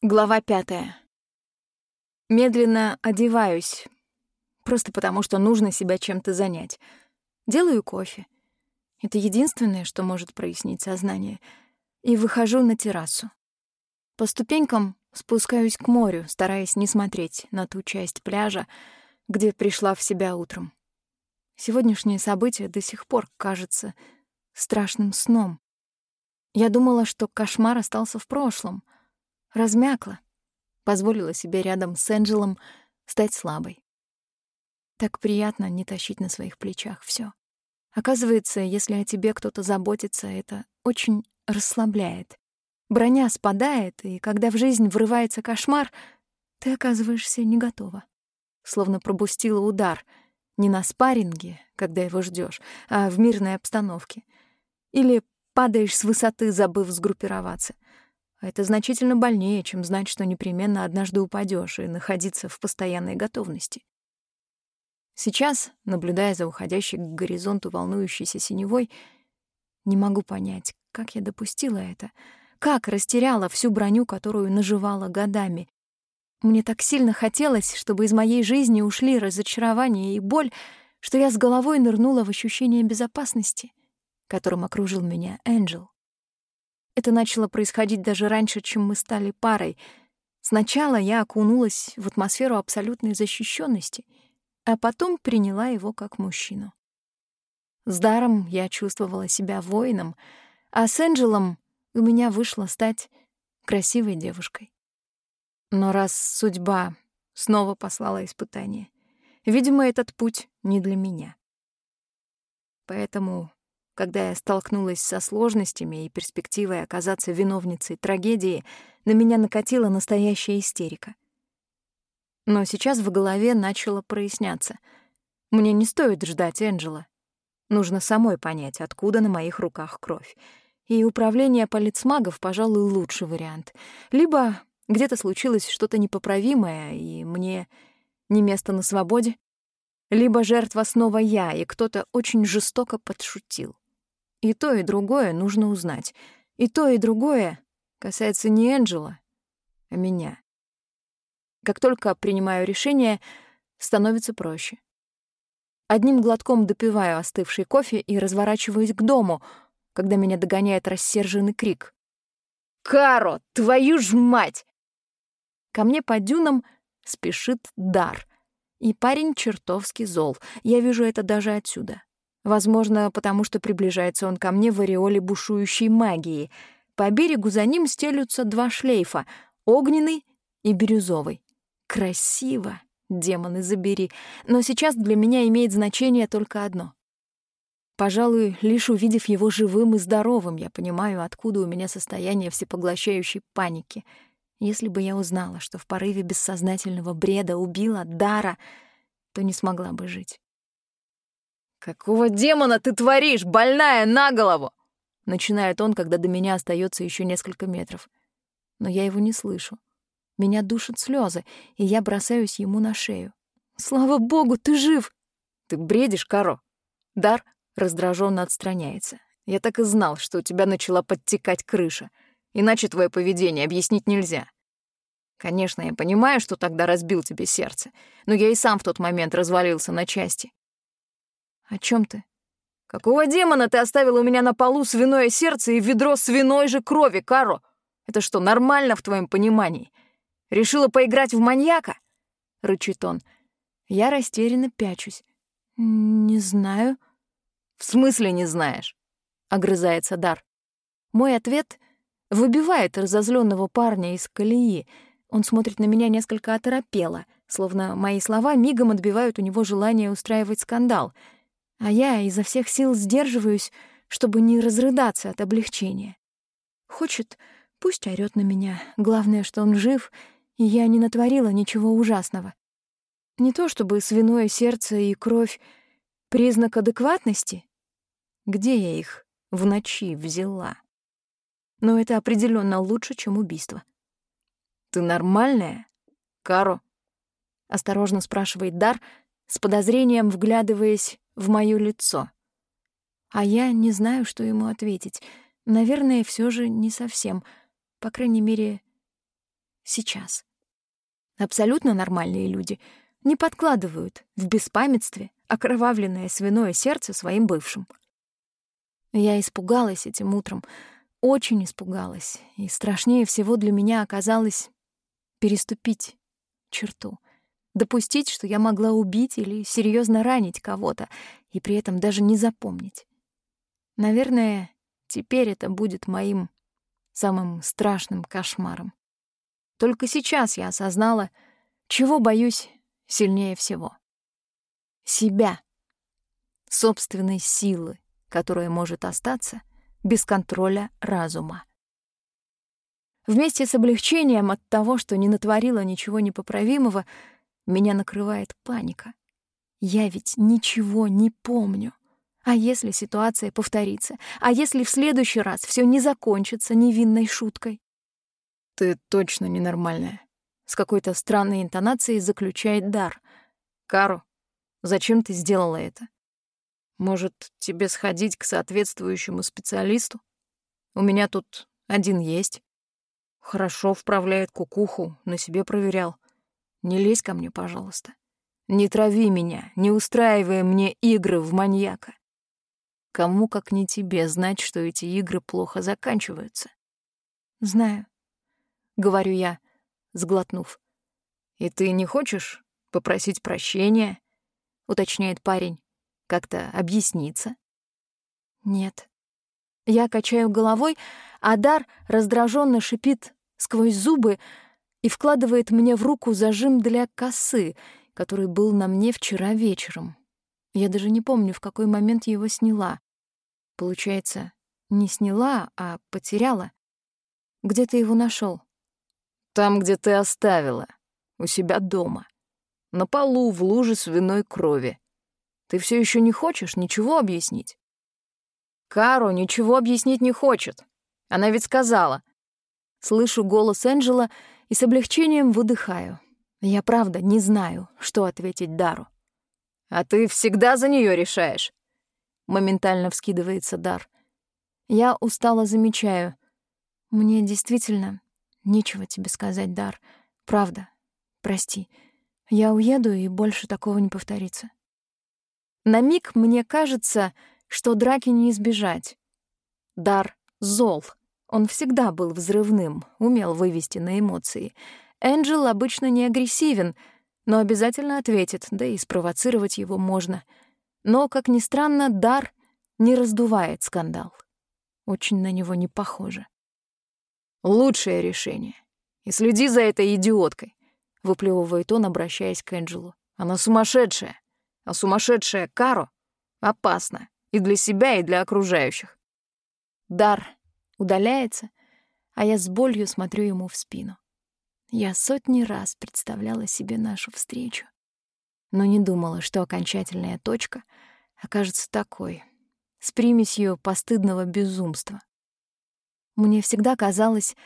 Глава пятая. Медленно одеваюсь, просто потому что нужно себя чем-то занять. Делаю кофе. Это единственное, что может прояснить сознание. И выхожу на террасу. По ступенькам спускаюсь к морю, стараясь не смотреть на ту часть пляжа, где пришла в себя утром. Сегодняшнее событие до сих пор кажется страшным сном. Я думала, что кошмар остался в прошлом — размякла, позволила себе рядом с Энджелом стать слабой. Так приятно не тащить на своих плечах все. Оказывается, если о тебе кто-то заботится, это очень расслабляет. Броня спадает, и когда в жизнь врывается кошмар, ты оказываешься не готова. Словно пропустила удар не на спарринге, когда его ждешь, а в мирной обстановке. Или падаешь с высоты, забыв сгруппироваться — а это значительно больнее, чем знать, что непременно однажды упадешь и находиться в постоянной готовности. Сейчас, наблюдая за уходящей к горизонту волнующейся синевой, не могу понять, как я допустила это, как растеряла всю броню, которую наживала годами. Мне так сильно хотелось, чтобы из моей жизни ушли разочарование и боль, что я с головой нырнула в ощущение безопасности, которым окружил меня Энджел. Это начало происходить даже раньше, чем мы стали парой. Сначала я окунулась в атмосферу абсолютной защищенности, а потом приняла его как мужчину. С Даром я чувствовала себя воином, а с Энджелом у меня вышло стать красивой девушкой. Но раз судьба снова послала испытание, видимо, этот путь не для меня. Поэтому когда я столкнулась со сложностями и перспективой оказаться виновницей трагедии, на меня накатила настоящая истерика. Но сейчас в голове начало проясняться. Мне не стоит ждать Энджела. Нужно самой понять, откуда на моих руках кровь. И управление полицмагов, пожалуй, лучший вариант. Либо где-то случилось что-то непоправимое, и мне не место на свободе, либо жертва снова я, и кто-то очень жестоко подшутил. И то, и другое нужно узнать. И то, и другое касается не Энджела, а меня. Как только принимаю решение, становится проще. Одним глотком допиваю остывший кофе и разворачиваюсь к дому, когда меня догоняет рассерженный крик. «Каро, твою ж мать!» Ко мне по дюнам спешит дар. И парень чертовски зол. Я вижу это даже отсюда. Возможно, потому что приближается он ко мне в ореоле бушующей магии. По берегу за ним стелются два шлейфа — огненный и бирюзовый. Красиво, демоны забери. Но сейчас для меня имеет значение только одно. Пожалуй, лишь увидев его живым и здоровым, я понимаю, откуда у меня состояние всепоглощающей паники. Если бы я узнала, что в порыве бессознательного бреда убила Дара, то не смогла бы жить. «Какого демона ты творишь, больная на голову?» Начинает он, когда до меня остается еще несколько метров. Но я его не слышу. Меня душат слезы, и я бросаюсь ему на шею. «Слава богу, ты жив!» «Ты бредишь, Каро!» Дар раздраженно отстраняется. «Я так и знал, что у тебя начала подтекать крыша. Иначе твое поведение объяснить нельзя. Конечно, я понимаю, что тогда разбил тебе сердце, но я и сам в тот момент развалился на части. «О чем ты?» «Какого демона ты оставила у меня на полу свиное сердце и ведро свиной же крови, Каро? Это что, нормально в твоем понимании? Решила поиграть в маньяка?» — рычит он. Я растерянно пячусь. «Не знаю». «В смысле не знаешь?» — огрызается Дар. Мой ответ выбивает разозленного парня из колеи. Он смотрит на меня несколько оторопело, словно мои слова мигом отбивают у него желание устраивать скандал — а я изо всех сил сдерживаюсь, чтобы не разрыдаться от облегчения. Хочет, пусть орёт на меня. Главное, что он жив, и я не натворила ничего ужасного. Не то чтобы свиное сердце и кровь — признак адекватности. Где я их в ночи взяла? Но это определенно лучше, чем убийство. «Ты нормальная, Каро?» — осторожно спрашивает Дар, с подозрением вглядываясь в моё лицо. А я не знаю, что ему ответить. Наверное, все же не совсем. По крайней мере, сейчас. Абсолютно нормальные люди не подкладывают в беспамятстве окровавленное свиное сердце своим бывшим. Я испугалась этим утром, очень испугалась, и страшнее всего для меня оказалось переступить черту, допустить, что я могла убить или серьезно ранить кого-то, и при этом даже не запомнить. Наверное, теперь это будет моим самым страшным кошмаром. Только сейчас я осознала, чего боюсь сильнее всего. Себя. Собственной силы, которая может остаться без контроля разума. Вместе с облегчением от того, что не натворила ничего непоправимого, меня накрывает паника. Я ведь ничего не помню. А если ситуация повторится? А если в следующий раз все не закончится невинной шуткой? Ты точно ненормальная. С какой-то странной интонацией заключает Дар. Кару, зачем ты сделала это? Может, тебе сходить к соответствующему специалисту? У меня тут один есть. Хорошо вправляет кукуху, на себе проверял. Не лезь ко мне, пожалуйста. Не трави меня, не устраивай мне игры в маньяка. Кому, как не тебе, знать, что эти игры плохо заканчиваются? Знаю, — говорю я, сглотнув. И ты не хочешь попросить прощения? — уточняет парень. Как-то объясниться? Нет. Я качаю головой, а Дар раздраженно шипит сквозь зубы и вкладывает мне в руку зажим для косы, который был на мне вчера вечером. Я даже не помню, в какой момент его сняла. Получается, не сняла, а потеряла. Где ты его нашел? Там, где ты оставила. У себя дома. На полу, в луже свиной крови. Ты все еще не хочешь ничего объяснить? Кару ничего объяснить не хочет. Она ведь сказала. Слышу голос Энджела и с облегчением выдыхаю. Я правда не знаю, что ответить Дару. А ты всегда за нее решаешь. Моментально вскидывается Дар. Я устало замечаю. Мне действительно нечего тебе сказать, Дар. Правда. Прости. Я уеду, и больше такого не повторится. На миг мне кажется, что драки не избежать. Дар зол. Он всегда был взрывным, умел вывести на эмоции. Энджел обычно не агрессивен, но обязательно ответит, да и спровоцировать его можно — но, как ни странно, дар не раздувает скандал. Очень на него не похоже. «Лучшее решение. И следи за этой идиоткой», — выплевывает он, обращаясь к Энджелу. «Она сумасшедшая. А сумасшедшая Каро опасна и для себя, и для окружающих». Дар удаляется, а я с болью смотрю ему в спину. Я сотни раз представляла себе нашу встречу но не думала, что окончательная точка окажется такой, с примесью постыдного безумства. Мне всегда казалось,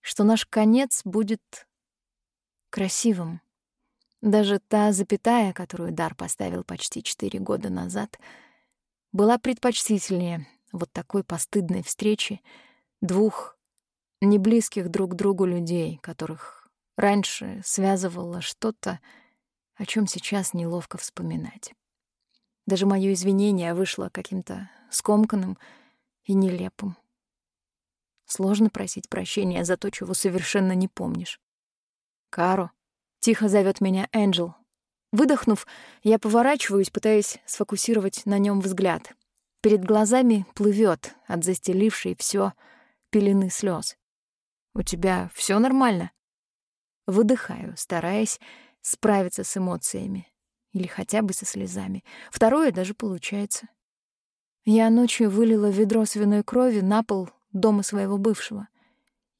что наш конец будет красивым. Даже та запятая, которую Дар поставил почти четыре года назад, была предпочтительнее вот такой постыдной встречи двух неблизких друг другу людей, которых раньше связывало что-то, о чем сейчас неловко вспоминать. Даже мое извинение вышло каким-то скомканным и нелепым. Сложно просить прощения за то, чего совершенно не помнишь. «Каро», — тихо зовет меня Энджел. Выдохнув, я поворачиваюсь, пытаясь сфокусировать на нем взгляд. Перед глазами плывет от застелившей все пелены слез. «У тебя все нормально?» Выдыхаю, стараясь справиться с эмоциями. Или хотя бы со слезами. Второе даже получается. Я ночью вылила ведро свиной крови на пол дома своего бывшего.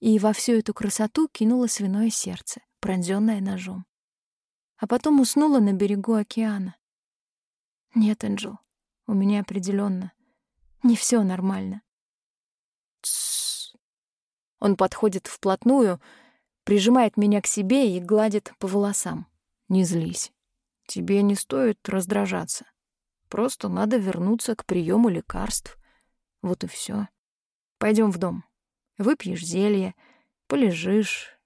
И во всю эту красоту кинула свиное сердце, пронзённое ножом. А потом уснула на берегу океана. Нет, Энджел, у меня определенно не все нормально. Тссс. Он подходит вплотную, прижимает меня к себе и гладит по волосам. Не злись. Тебе не стоит раздражаться. Просто надо вернуться к приему лекарств. Вот и все. Пойдем в дом. Выпьешь зелье, полежишь,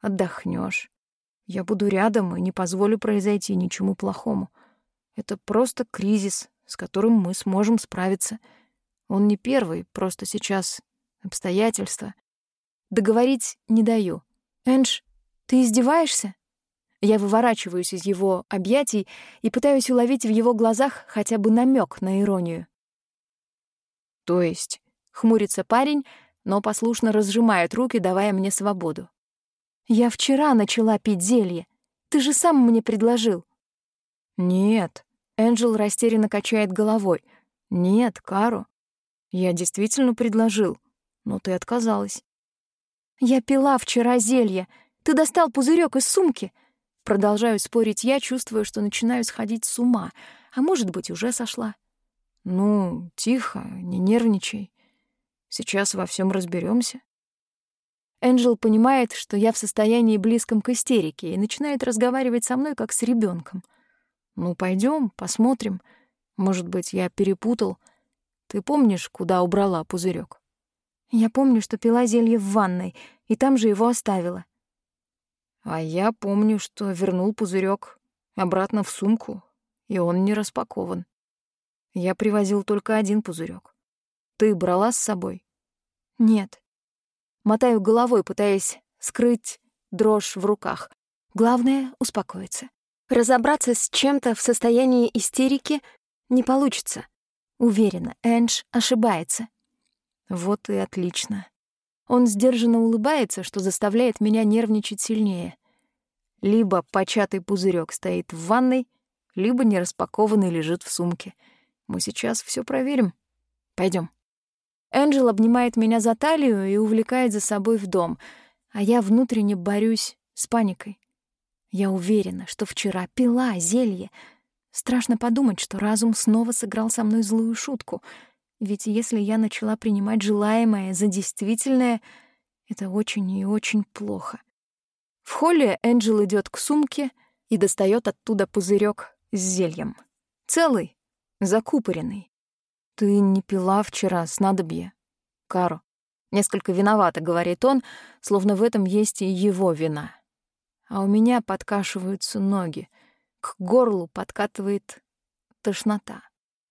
отдохнешь. Я буду рядом и не позволю произойти ничему плохому. Это просто кризис, с которым мы сможем справиться. Он не первый, просто сейчас обстоятельства. Договорить не даю. Эндж, ты издеваешься? Я выворачиваюсь из его объятий и пытаюсь уловить в его глазах хотя бы намек на иронию. То есть, хмурится парень, но послушно разжимает руки, давая мне свободу. Я вчера начала пить зелье. Ты же сам мне предложил. Нет. Энджел растерянно качает головой. Нет, Кару. Я действительно предложил, но ты отказалась. Я пила вчера зелье. Ты достал пузырек из сумки. Продолжаю спорить я, чувствую, что начинаю сходить с ума, а может быть, уже сошла. Ну, тихо, не нервничай. Сейчас во всем разберемся. Энджел понимает, что я в состоянии близком к истерике и начинает разговаривать со мной как с ребенком. Ну, пойдем, посмотрим. Может быть, я перепутал. Ты помнишь, куда убрала пузырек? Я помню, что пила зелье в ванной, и там же его оставила. А я помню, что вернул пузырек обратно в сумку, и он не распакован. Я привозил только один пузырек. Ты брала с собой? Нет. Мотаю головой, пытаясь скрыть дрожь в руках. Главное — успокоиться. Разобраться с чем-то в состоянии истерики не получится. Уверена, Эндж ошибается. Вот и отлично. Он сдержанно улыбается, что заставляет меня нервничать сильнее. Либо початый пузырек стоит в ванной, либо нераспакованный лежит в сумке. Мы сейчас все проверим. Пойдем. Энджел обнимает меня за талию и увлекает за собой в дом, а я внутренне борюсь с паникой. Я уверена, что вчера пила зелье. Страшно подумать, что разум снова сыграл со мной злую шутку — ведь если я начала принимать желаемое за действительное, это очень и очень плохо. В холле Энджел идет к сумке и достает оттуда пузырек с зельем. Целый, закупоренный. «Ты не пила вчера снадобье, Каро?» Несколько виновато, говорит он, словно в этом есть и его вина. А у меня подкашиваются ноги, к горлу подкатывает тошнота.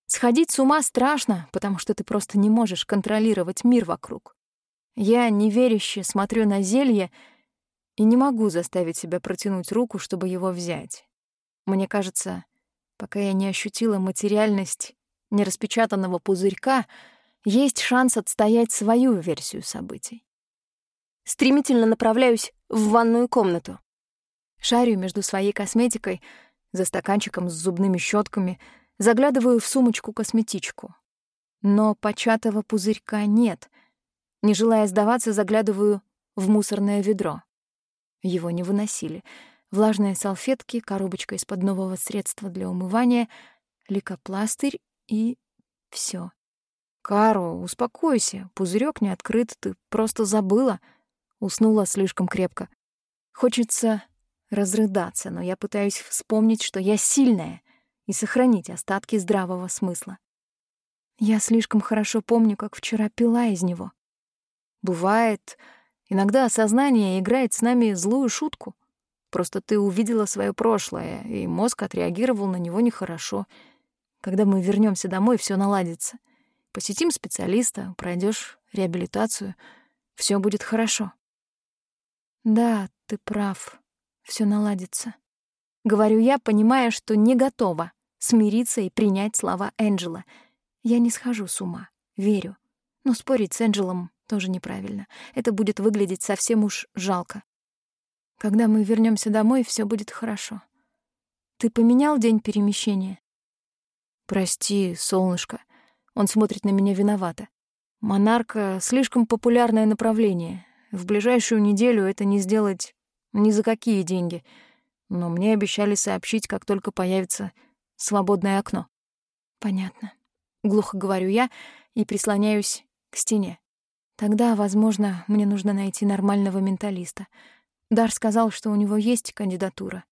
Сходить с ума страшно, потому что ты просто не можешь контролировать мир вокруг. Я неверяще смотрю на зелье и не могу заставить себя протянуть руку, чтобы его взять. Мне кажется, пока я не ощутила материальность нераспечатанного пузырька, есть шанс отстоять свою версию событий. Стремительно направляюсь в ванную комнату. Шарю между своей косметикой, за стаканчиком с зубными щетками — Заглядываю в сумочку-косметичку. Но початого пузырька нет. Не желая сдаваться, заглядываю в мусорное ведро. Его не выносили. Влажные салфетки, коробочка из-под нового средства для умывания, лейкопластырь и все. Каро, успокойся, пузырек не открыт, ты просто забыла. Уснула слишком крепко. Хочется разрыдаться, но я пытаюсь вспомнить, что я сильная и сохранить остатки здравого смысла. Я слишком хорошо помню, как вчера пила из него. Бывает, иногда осознание играет с нами злую шутку. Просто ты увидела свое прошлое, и мозг отреагировал на него нехорошо. Когда мы вернемся домой, все наладится. Посетим специалиста, пройдешь реабилитацию, все будет хорошо. Да, ты прав, все наладится. Говорю я, понимая, что не готова смириться и принять слова Энджела. Я не схожу с ума, верю. Но спорить с Энджелом тоже неправильно. Это будет выглядеть совсем уж жалко. Когда мы вернемся домой, все будет хорошо. Ты поменял день перемещения? Прости, солнышко. Он смотрит на меня виновато. Монарка — слишком популярное направление. В ближайшую неделю это не сделать ни за какие деньги. Но мне обещали сообщить, как только появится свободное окно. Понятно. Глухо говорю я и прислоняюсь к стене. Тогда, возможно, мне нужно найти нормального менталиста. Дар сказал, что у него есть кандидатура.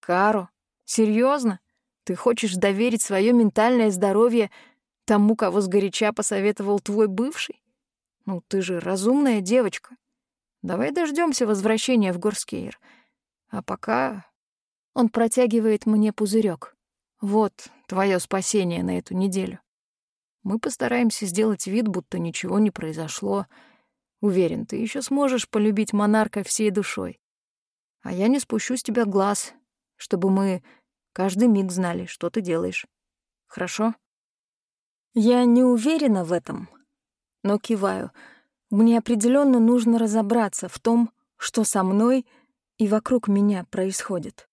Каро, серьезно? Ты хочешь доверить свое ментальное здоровье тому, кого сгоряча посоветовал твой бывший? Ну, ты же разумная девочка. Давай дождемся возвращения в Горскейр. А пока он протягивает мне пузырек. Вот твое спасение на эту неделю. Мы постараемся сделать вид, будто ничего не произошло. Уверен, ты еще сможешь полюбить монарка всей душой. А я не спущу с тебя глаз, чтобы мы каждый миг знали, что ты делаешь. Хорошо? Я не уверена в этом, но киваю. Мне определенно нужно разобраться в том, что со мной и вокруг меня происходит.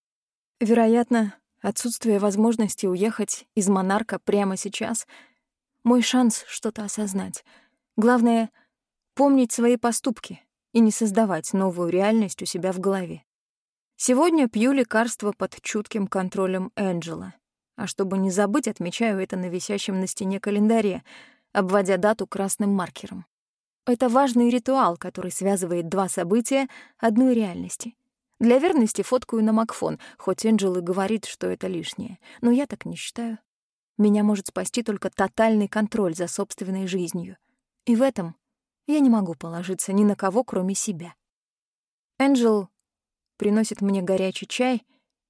Вероятно, отсутствие возможности уехать из монарка прямо сейчас — мой шанс что-то осознать. Главное — помнить свои поступки и не создавать новую реальность у себя в голове. Сегодня пью лекарство под чутким контролем Энджела. А чтобы не забыть, отмечаю это на висящем на стене календаре, обводя дату красным маркером. Это важный ритуал, который связывает два события одной реальности. Для верности фоткаю на Макфон, хоть Энджел и говорит, что это лишнее. Но я так не считаю. Меня может спасти только тотальный контроль за собственной жизнью. И в этом я не могу положиться ни на кого, кроме себя. Энджел приносит мне горячий чай,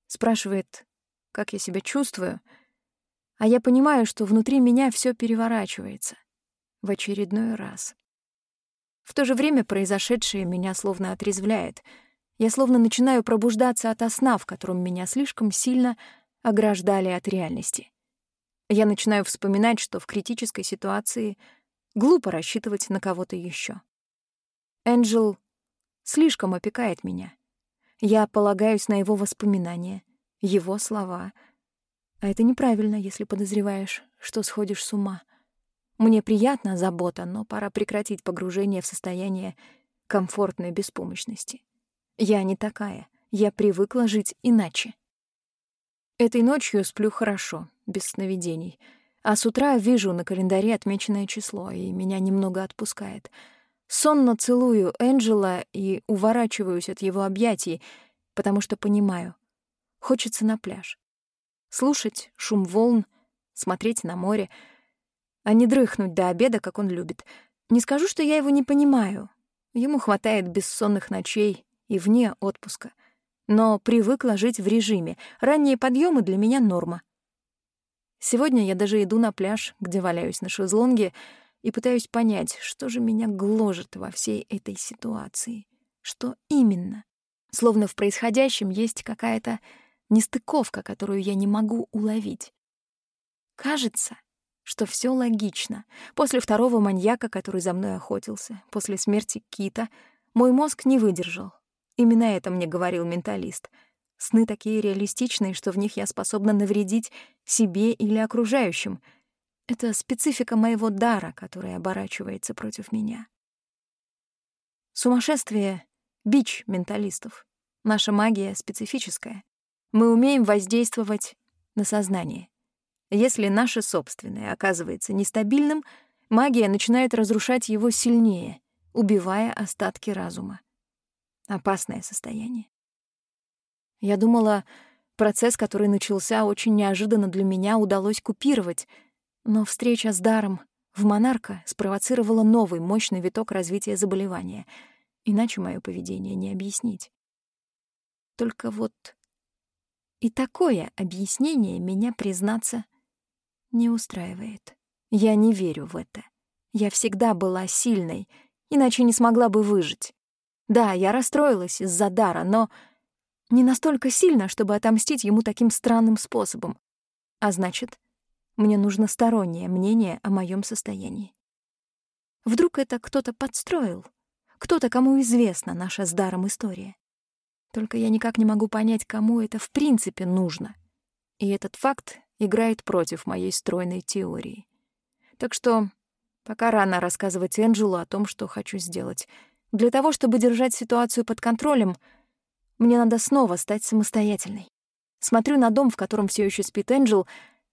спрашивает, как я себя чувствую, а я понимаю, что внутри меня все переворачивается. В очередной раз. В то же время произошедшее меня словно отрезвляет. Я словно начинаю пробуждаться ото сна, в котором меня слишком сильно ограждали от реальности. Я начинаю вспоминать, что в критической ситуации глупо рассчитывать на кого-то еще. Энджел слишком опекает меня. Я полагаюсь на его воспоминания, его слова. А это неправильно, если подозреваешь, что сходишь с ума. Мне приятна забота, но пора прекратить погружение в состояние комфортной беспомощности. Я не такая. Я привыкла жить иначе. Этой ночью сплю хорошо, без сновидений. А с утра вижу на календаре отмеченное число, и меня немного отпускает. Сонно целую Энджела и уворачиваюсь от его объятий, потому что понимаю. Хочется на пляж. Слушать шум волн, смотреть на море, а не дрыхнуть до обеда, как он любит. Не скажу, что я его не понимаю. Ему хватает бессонных ночей и вне отпуска. Но привыкла жить в режиме. Ранние подъемы для меня норма. Сегодня я даже иду на пляж, где валяюсь на шезлонге, и пытаюсь понять, что же меня гложет во всей этой ситуации. Что именно? Словно в происходящем есть какая-то нестыковка, которую я не могу уловить. Кажется, что все логично. После второго маньяка, который за мной охотился, после смерти Кита, мой мозг не выдержал. Именно это мне говорил менталист — Сны такие реалистичные, что в них я способна навредить себе или окружающим. Это специфика моего дара, который оборачивается против меня. Сумасшествие — бич менталистов. Наша магия специфическая. Мы умеем воздействовать на сознание. Если наше собственное оказывается нестабильным, магия начинает разрушать его сильнее, убивая остатки разума. Опасное состояние. Я думала, процесс, который начался очень неожиданно для меня, удалось купировать, но встреча с даром в монарка спровоцировала новый мощный виток развития заболевания. Иначе мое поведение не объяснить. Только вот и такое объяснение меня, признаться, не устраивает. Я не верю в это. Я всегда была сильной, иначе не смогла бы выжить. Да, я расстроилась из-за дара, но не настолько сильно, чтобы отомстить ему таким странным способом. А значит, мне нужно стороннее мнение о моем состоянии. Вдруг это кто-то подстроил, кто-то, кому известна наша с даром история. Только я никак не могу понять, кому это в принципе нужно. И этот факт играет против моей стройной теории. Так что пока рано рассказывать Энджелу о том, что хочу сделать. Для того, чтобы держать ситуацию под контролем — мне надо снова стать самостоятельной. Смотрю на дом, в котором все еще спит Энджел,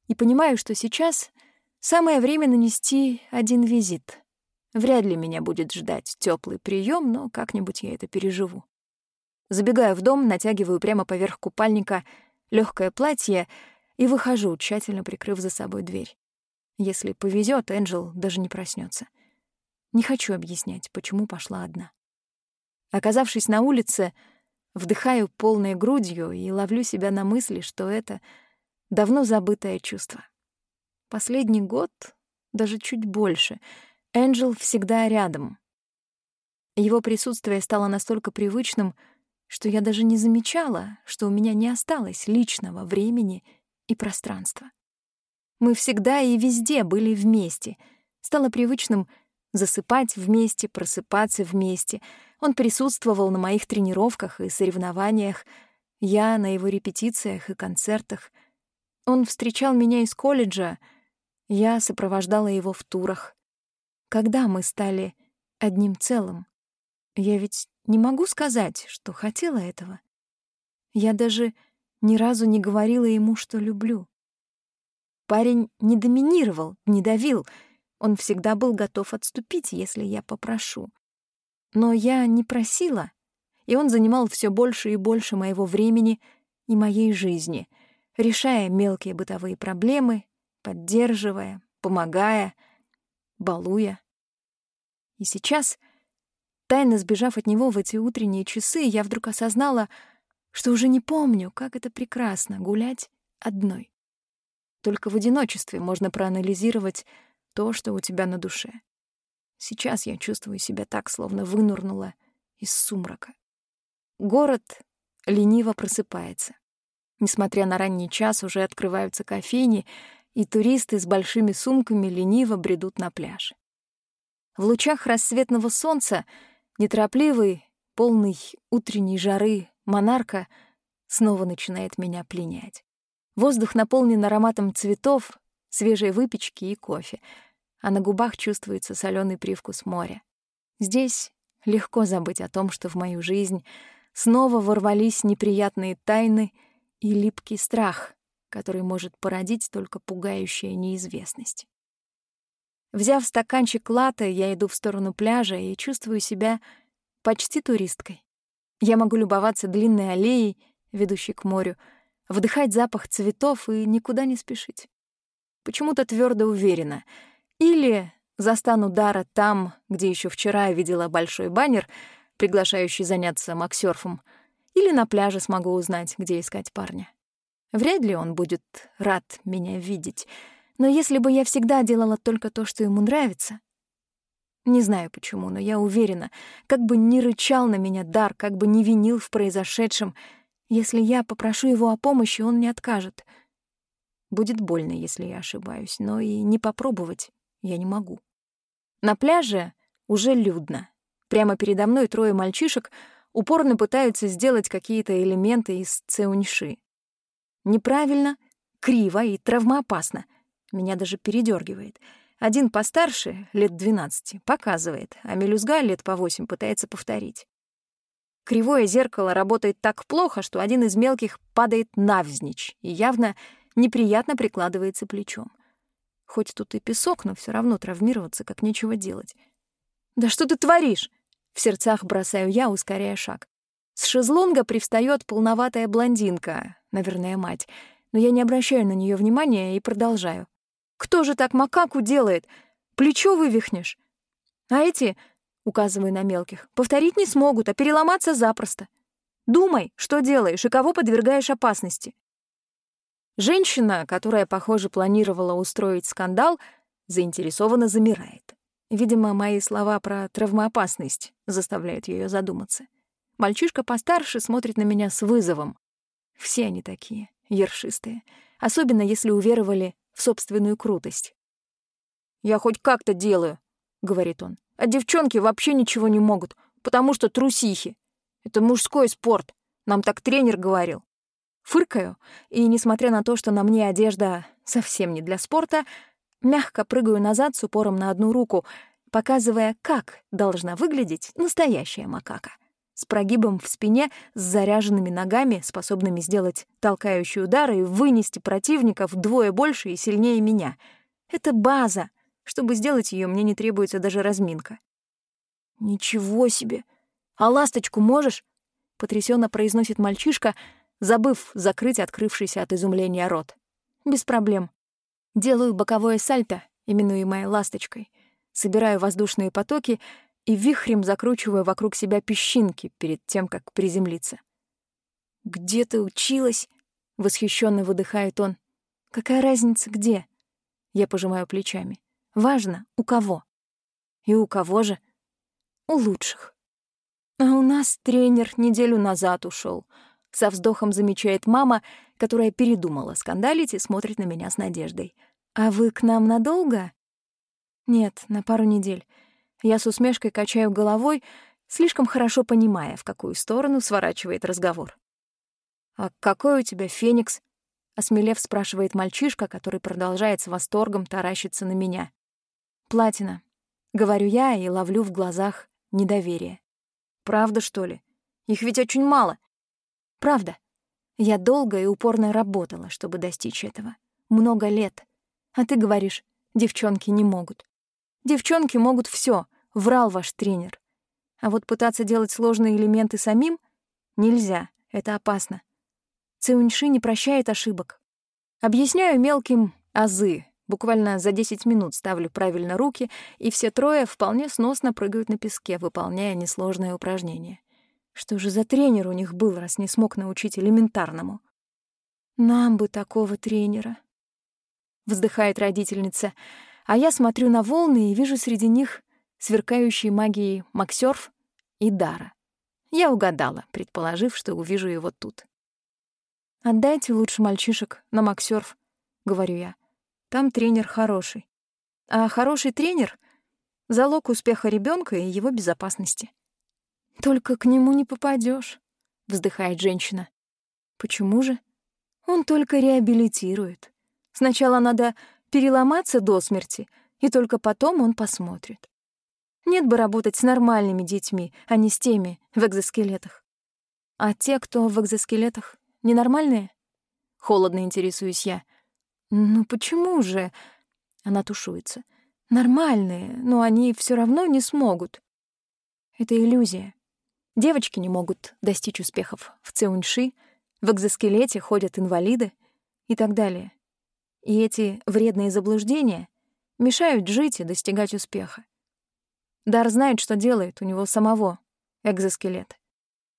и понимаю, что сейчас самое время нанести один визит. Вряд ли меня будет ждать теплый прием, но как-нибудь я это переживу. Забегаю в дом, натягиваю прямо поверх купальника легкое платье и выхожу, тщательно прикрыв за собой дверь. Если повезет, Энджел даже не проснется. Не хочу объяснять, почему пошла одна. Оказавшись на улице, вдыхаю полной грудью и ловлю себя на мысли, что это давно забытое чувство. Последний год, даже чуть больше, Энджел всегда рядом. Его присутствие стало настолько привычным, что я даже не замечала, что у меня не осталось личного времени и пространства. Мы всегда и везде были вместе. Стало привычным засыпать вместе, просыпаться вместе. Он присутствовал на моих тренировках и соревнованиях, я на его репетициях и концертах. Он встречал меня из колледжа, я сопровождала его в турах. Когда мы стали одним целым? Я ведь не могу сказать, что хотела этого. Я даже ни разу не говорила ему, что люблю. Парень не доминировал, не давил. Он всегда был готов отступить, если я попрошу. Но я не просила, и он занимал все больше и больше моего времени и моей жизни, решая мелкие бытовые проблемы, поддерживая, помогая, балуя. И сейчас Тайно сбежав от него в эти утренние часы, я вдруг осознала, что уже не помню, как это прекрасно — гулять одной. Только в одиночестве можно проанализировать то, что у тебя на душе. Сейчас я чувствую себя так, словно вынурнула из сумрака. Город лениво просыпается. Несмотря на ранний час, уже открываются кофейни, и туристы с большими сумками лениво бредут на пляж. В лучах рассветного солнца Неторопливый, полный утренней жары монарка снова начинает меня пленять. Воздух наполнен ароматом цветов, свежей выпечки и кофе, а на губах чувствуется соленый привкус моря. Здесь легко забыть о том, что в мою жизнь снова ворвались неприятные тайны и липкий страх, который может породить только пугающая неизвестность. Взяв стаканчик латте, я иду в сторону пляжа и чувствую себя почти туристкой. Я могу любоваться длинной аллеей, ведущей к морю, вдыхать запах цветов и никуда не спешить. Почему-то твердо уверена. Или застану Дара там, где еще вчера я видела большой баннер, приглашающий заняться максерфом, или на пляже смогу узнать, где искать парня. Вряд ли он будет рад меня видеть — но если бы я всегда делала только то, что ему нравится... Не знаю почему, но я уверена, как бы ни рычал на меня дар, как бы ни винил в произошедшем, если я попрошу его о помощи, он не откажет. Будет больно, если я ошибаюсь, но и не попробовать я не могу. На пляже уже людно. Прямо передо мной трое мальчишек упорно пытаются сделать какие-то элементы из цеуньши. Неправильно, криво и травмоопасно — меня даже передергивает. Один постарше, лет двенадцати, показывает, а мелюзга лет по восемь пытается повторить. Кривое зеркало работает так плохо, что один из мелких падает навзничь и явно неприятно прикладывается плечом. Хоть тут и песок, но все равно травмироваться как нечего делать. «Да что ты творишь?» — в сердцах бросаю я, ускоряя шаг. С шезлонга привстает полноватая блондинка, наверное, мать, но я не обращаю на нее внимания и продолжаю. Кто же так макаку делает? Плечо вывихнешь. А эти, указывая на мелких, повторить не смогут, а переломаться запросто. Думай, что делаешь и кого подвергаешь опасности. Женщина, которая, похоже, планировала устроить скандал, заинтересованно замирает. Видимо, мои слова про травмоопасность заставляют ее задуматься. Мальчишка постарше смотрит на меня с вызовом. Все они такие, ершистые. Особенно если уверовали в собственную крутость. «Я хоть как-то делаю», — говорит он. «А девчонки вообще ничего не могут, потому что трусихи. Это мужской спорт, нам так тренер говорил». Фыркаю, и, несмотря на то, что на мне одежда совсем не для спорта, мягко прыгаю назад с упором на одну руку, показывая, как должна выглядеть настоящая макака с прогибом в спине, с заряженными ногами, способными сделать толкающий удар и вынести противника вдвое больше и сильнее меня. Это база. Чтобы сделать ее, мне не требуется даже разминка. «Ничего себе! А ласточку можешь?» — потрясенно произносит мальчишка, забыв закрыть открывшийся от изумления рот. «Без проблем. Делаю боковое сальто, именуемое ласточкой. Собираю воздушные потоки и вихрем закручиваю вокруг себя песчинки перед тем, как приземлиться. «Где ты училась?» — восхищенно выдыхает он. «Какая разница, где?» Я пожимаю плечами. «Важно, у кого?» «И у кого же?» «У лучших». «А у нас тренер неделю назад ушел. Со вздохом замечает мама, которая передумала скандалить и смотрит на меня с надеждой. «А вы к нам надолго?» «Нет, на пару недель». Я с усмешкой качаю головой, слишком хорошо понимая, в какую сторону сворачивает разговор. «А какой у тебя феникс?» — осмелев спрашивает мальчишка, который продолжает с восторгом таращиться на меня. «Платина», — говорю я и ловлю в глазах недоверие. «Правда, что ли? Их ведь очень мало». «Правда. Я долго и упорно работала, чтобы достичь этого. Много лет. А ты говоришь, девчонки не могут. Девчонки могут все, врал ваш тренер. А вот пытаться делать сложные элементы самим нельзя, это опасно. Цюньши не прощает ошибок. Объясняю мелким азы. Буквально за 10 минут ставлю правильно руки, и все трое вполне сносно прыгают на песке, выполняя несложное упражнение. Что же за тренер у них был, раз не смог научить элементарному? Нам бы такого тренера. Вздыхает родительница, а я смотрю на волны и вижу среди них сверкающие магией Максёрф и Дара. Я угадала, предположив, что увижу его тут. «Отдайте лучше мальчишек на Максёрф», — говорю я. «Там тренер хороший. А хороший тренер — залог успеха ребенка и его безопасности». «Только к нему не попадешь, вздыхает женщина. «Почему же? Он только реабилитирует. Сначала надо переломаться до смерти, и только потом он посмотрит. Нет бы работать с нормальными детьми, а не с теми в экзоскелетах. А те, кто в экзоскелетах, Ненормальные? Холодно интересуюсь я. Ну почему же? Она тушуется. Нормальные, но они все равно не смогут. Это иллюзия. Девочки не могут достичь успехов в цеуньши, в экзоскелете ходят инвалиды и так далее. И эти вредные заблуждения мешают жить и достигать успеха. Дар знает, что делает у него самого экзоскелет.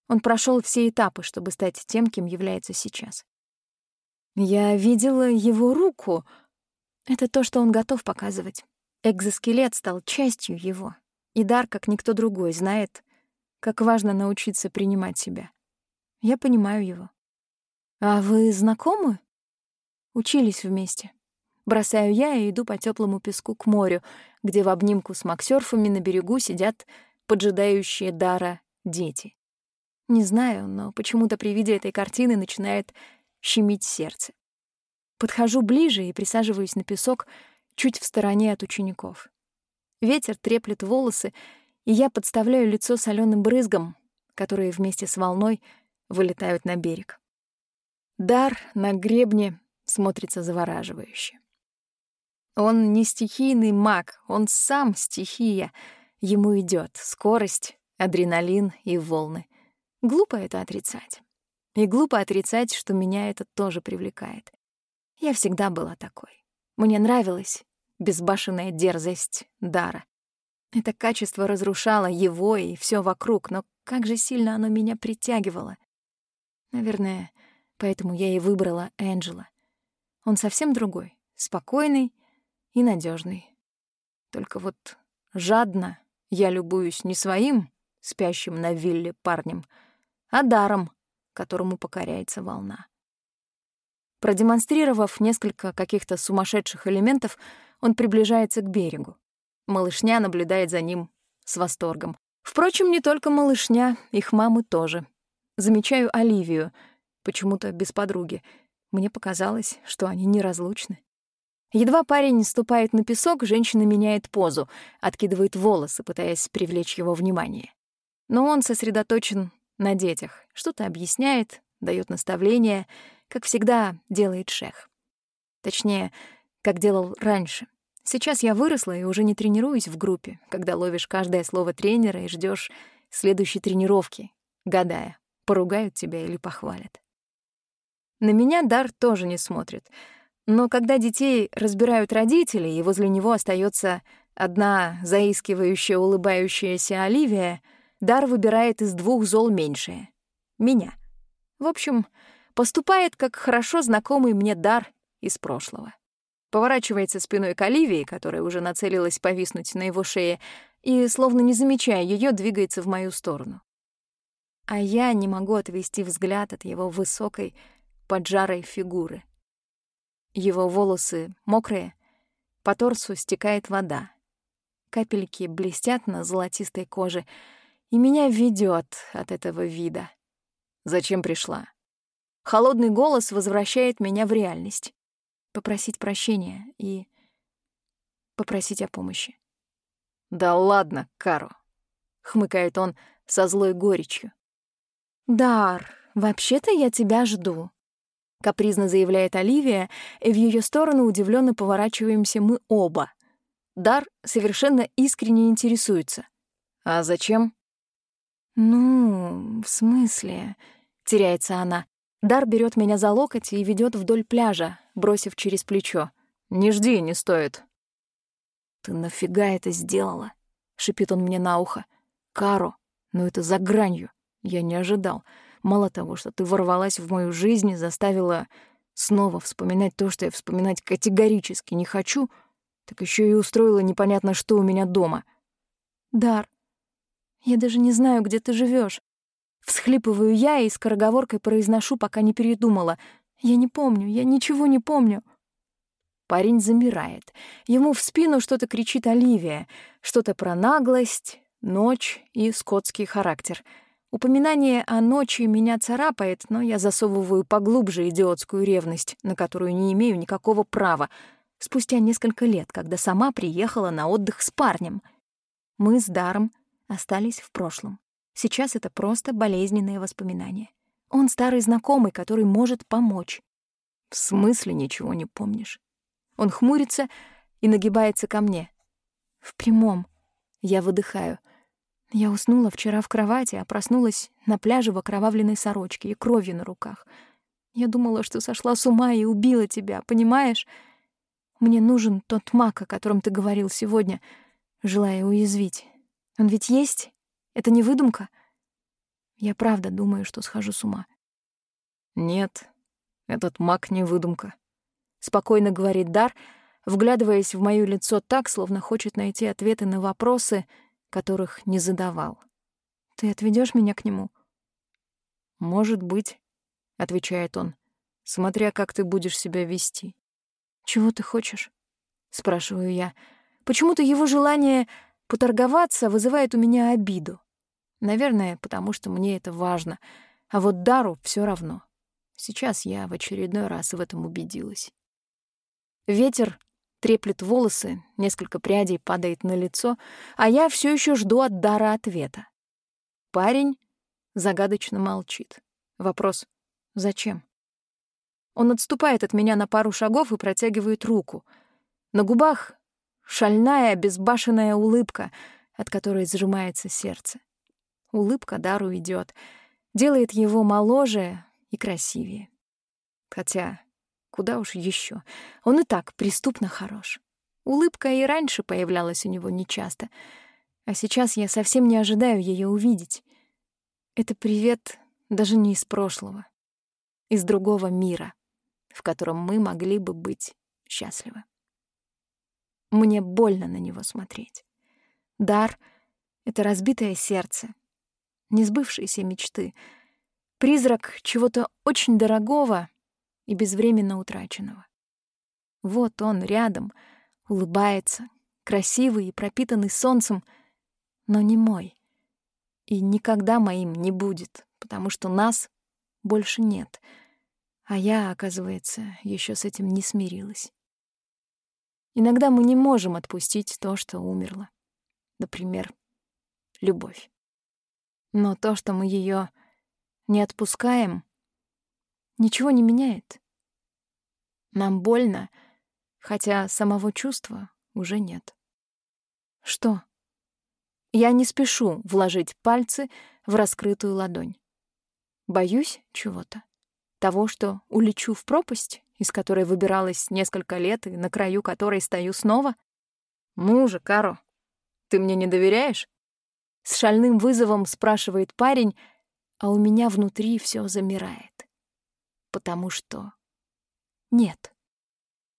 Он прошел все этапы, чтобы стать тем, кем является сейчас. Я видела его руку. Это то, что он готов показывать. Экзоскелет стал частью его. И Дар, как никто другой, знает, как важно научиться принимать себя. Я понимаю его. А вы знакомы? Учились вместе. Бросаю я и иду по теплому песку к морю, где в обнимку с максёрфами на берегу сидят поджидающие Дара дети. Не знаю, но почему-то при виде этой картины начинает щемить сердце. Подхожу ближе и присаживаюсь на песок чуть в стороне от учеников. Ветер треплет волосы, и я подставляю лицо соленым брызгам, которые вместе с волной вылетают на берег. Дар на гребне смотрится завораживающе. Он не стихийный маг, он сам стихия. Ему идет скорость, адреналин и волны — Глупо это отрицать. И глупо отрицать, что меня это тоже привлекает. Я всегда была такой. Мне нравилась безбашенная дерзость Дара. Это качество разрушало его и все вокруг, но как же сильно оно меня притягивало. Наверное, поэтому я и выбрала Энджела. Он совсем другой, спокойный и надежный. Только вот жадно я любуюсь не своим спящим на вилле парнем — а даром, которому покоряется волна. Продемонстрировав несколько каких-то сумасшедших элементов, он приближается к берегу. Малышня наблюдает за ним с восторгом. Впрочем, не только малышня, их мамы тоже. Замечаю Оливию, почему-то без подруги. Мне показалось, что они неразлучны. Едва парень ступает на песок, женщина меняет позу, откидывает волосы, пытаясь привлечь его внимание. Но он сосредоточен на детях, что-то объясняет, дает наставления, как всегда делает шех. Точнее, как делал раньше. Сейчас я выросла и уже не тренируюсь в группе, когда ловишь каждое слово тренера и ждешь следующей тренировки, гадая, поругают тебя или похвалят. На меня Дар тоже не смотрит, но когда детей разбирают родители, и возле него остается Одна заискивающая, улыбающаяся Оливия, Дар выбирает из двух зол меньшее — меня. В общем, поступает как хорошо знакомый мне Дар из прошлого. Поворачивается спиной к Оливии, которая уже нацелилась повиснуть на его шее, и, словно не замечая ее, двигается в мою сторону. А я не могу отвести взгляд от его высокой, поджарой фигуры. Его волосы мокрые, по торсу стекает вода. Капельки блестят на золотистой коже, и меня ведет от этого вида. Зачем пришла? Холодный голос возвращает меня в реальность. Попросить прощения и попросить о помощи. «Да ладно, Каро», — хмыкает он со злой горечью. «Дар, вообще-то я тебя жду», — капризно заявляет Оливия, и в ее сторону удивленно поворачиваемся мы оба. Дар совершенно искренне интересуется. «А зачем?» «Ну, в смысле?» — теряется она. Дар берет меня за локоть и ведет вдоль пляжа, бросив через плечо. «Не жди, не стоит». «Ты нафига это сделала?» — шипит он мне на ухо. «Каро, ну это за гранью. Я не ожидал. Мало того, что ты ворвалась в мою жизнь и заставила снова вспоминать то, что я вспоминать категорически не хочу, так еще и устроила непонятно что у меня дома. Дар, я даже не знаю, где ты живешь. Всхлипываю я и скороговоркой произношу, пока не передумала. Я не помню, я ничего не помню. Парень замирает. Ему в спину что-то кричит Оливия, что-то про наглость, ночь и скотский характер — Упоминание о ночи меня царапает, но я засовываю поглубже идиотскую ревность, на которую не имею никакого права, спустя несколько лет, когда сама приехала на отдых с парнем. Мы с Даром остались в прошлом. Сейчас это просто болезненные воспоминания. Он старый знакомый, который может помочь. В смысле ничего не помнишь? Он хмурится и нагибается ко мне. В прямом. Я выдыхаю. Я уснула вчера в кровати, а проснулась на пляже в окровавленной сорочке и кровью на руках. Я думала, что сошла с ума и убила тебя, понимаешь? Мне нужен тот маг, о котором ты говорил сегодня, желая уязвить. Он ведь есть? Это не выдумка? Я правда думаю, что схожу с ума. Нет, этот маг не выдумка. Спокойно говорит Дар, вглядываясь в моё лицо так, словно хочет найти ответы на вопросы — которых не задавал. «Ты отведешь меня к нему?» «Может быть», — отвечает он, — «смотря как ты будешь себя вести». «Чего ты хочешь?» — спрашиваю я. Почему-то его желание поторговаться вызывает у меня обиду. Наверное, потому что мне это важно, а вот Дару все равно. Сейчас я в очередной раз в этом убедилась. Ветер треплет волосы, несколько прядей падает на лицо, а я все еще жду от Дара ответа. Парень загадочно молчит. Вопрос «Зачем?». Он отступает от меня на пару шагов и протягивает руку. На губах шальная, безбашенная улыбка, от которой сжимается сердце. Улыбка Дару идет, делает его моложе и красивее. Хотя Куда уж еще. Он и так преступно хорош. Улыбка и раньше появлялась у него нечасто, а сейчас я совсем не ожидаю ее увидеть. Это привет даже не из прошлого, из другого мира, в котором мы могли бы быть счастливы. Мне больно на него смотреть. Дар — это разбитое сердце, несбывшиеся мечты, призрак чего-то очень дорогого и безвременно утраченного. Вот он рядом, улыбается, красивый и пропитанный солнцем, но не мой. И никогда моим не будет, потому что нас больше нет. А я, оказывается, еще с этим не смирилась. Иногда мы не можем отпустить то, что умерло. Например, любовь. Но то, что мы ее не отпускаем, ничего не меняет. Нам больно, хотя самого чувства уже нет. Что? Я не спешу вложить пальцы в раскрытую ладонь. Боюсь чего-то. Того, что улечу в пропасть, из которой выбиралась несколько лет и на краю которой стою снова? «Ну же, Каро, ты мне не доверяешь?» С шальным вызовом спрашивает парень, а у меня внутри все замирает. Потому что нет.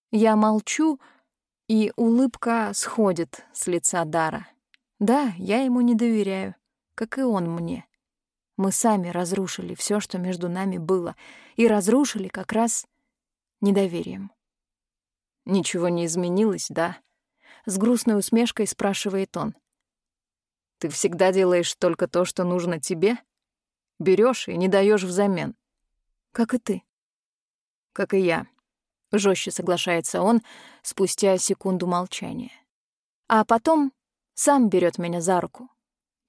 Я молчу, и улыбка сходит с лица Дара. Да, я ему не доверяю, как и он мне. Мы сами разрушили все, что между нами было, и разрушили как раз недоверием. Ничего не изменилось, да? С грустной усмешкой спрашивает он. Ты всегда делаешь только то, что нужно тебе? Берешь и не даешь взамен. Как и ты. Как и я. Жестче соглашается он спустя секунду молчания. А потом сам берет меня за руку.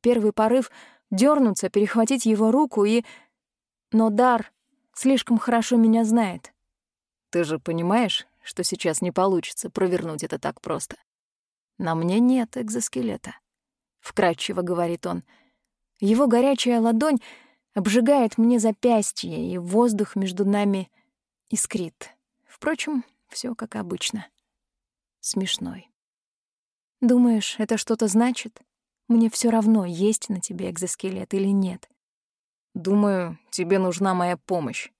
Первый порыв — дернуться, перехватить его руку и... Но Дар слишком хорошо меня знает. Ты же понимаешь, что сейчас не получится провернуть это так просто. На мне нет экзоскелета. Вкратчиво говорит он. Его горячая ладонь обжигает мне запястье, и воздух между нами искрит. Впрочем, все как обычно. Смешной. Думаешь, это что-то значит? Мне все равно, есть на тебе экзоскелет или нет. Думаю, тебе нужна моя помощь.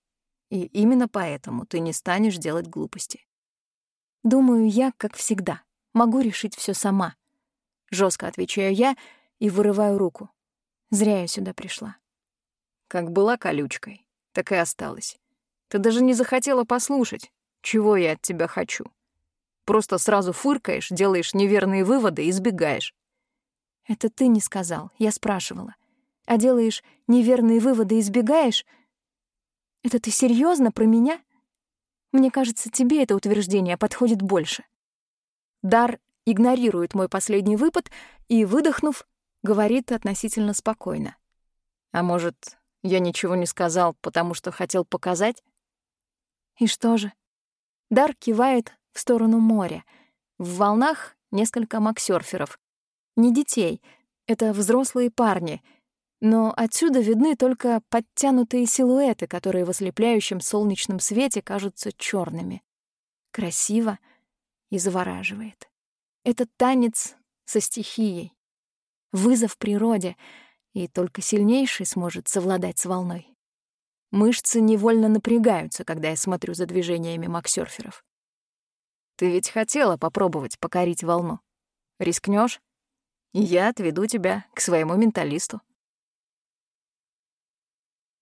И именно поэтому ты не станешь делать глупости. Думаю, я, как всегда, могу решить все сама. Жестко отвечаю я и вырываю руку. Зря я сюда пришла. Как была колючкой, так и осталась. Ты даже не захотела послушать, чего я от тебя хочу. Просто сразу фыркаешь, делаешь неверные выводы и сбегаешь. Это ты не сказал, я спрашивала. А делаешь неверные выводы и сбегаешь? Это ты серьезно про меня? Мне кажется, тебе это утверждение подходит больше. Дар игнорирует мой последний выпад и, выдохнув, говорит относительно спокойно. А может, я ничего не сказал, потому что хотел показать? И что же? Дар кивает в сторону моря. В волнах несколько максерферов. Не детей, это взрослые парни, но отсюда видны только подтянутые силуэты, которые в ослепляющем солнечном свете кажутся черными. Красиво и завораживает. Это танец со стихией, вызов природе, и только сильнейший сможет совладать с волной. Мышцы невольно напрягаются, когда я смотрю за движениями максерферов. Ты ведь хотела попробовать покорить волну. Рискнешь? Я отведу тебя к своему менталисту.